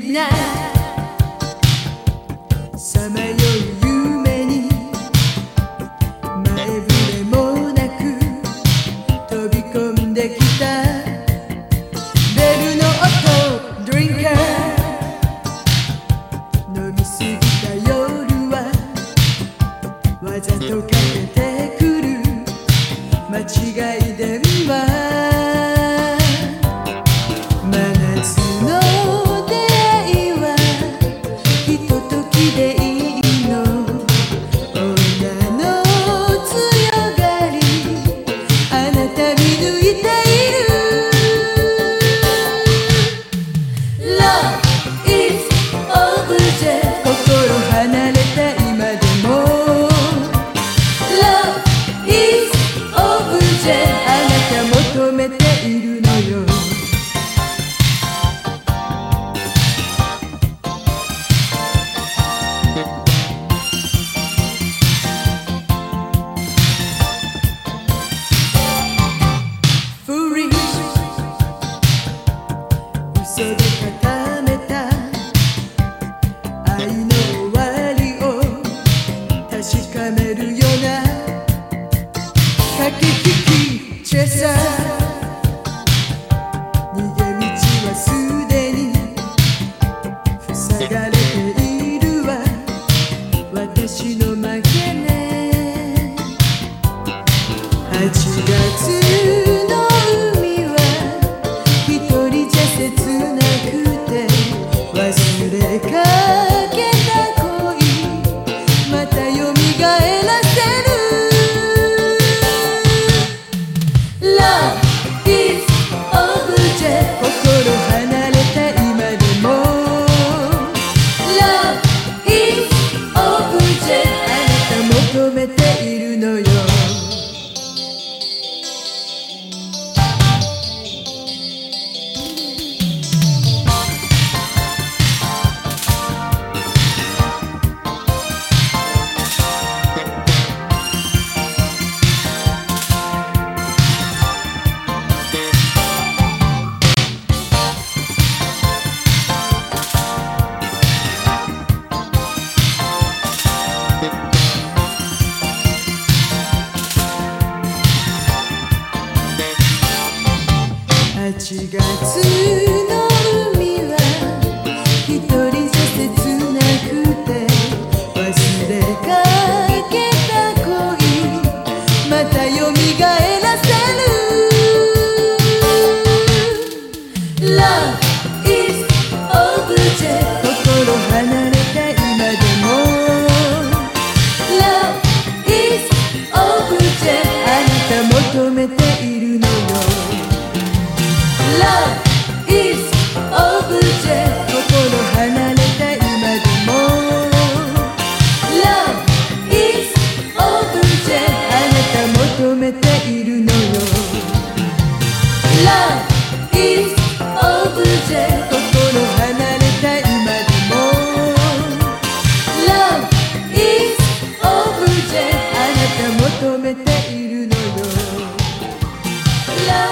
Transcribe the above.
midnight さまよう夢に前触れもなく飛び込んできたベルの音ドリンカー飲みすぎた夜はわざとかけてくる間違い電話抜いて嘘で固めた愛の終わりを確かめるような。駆け引きチェサー逃げ道はすでに。塞がれているわ。私の負けね。8月8月 Love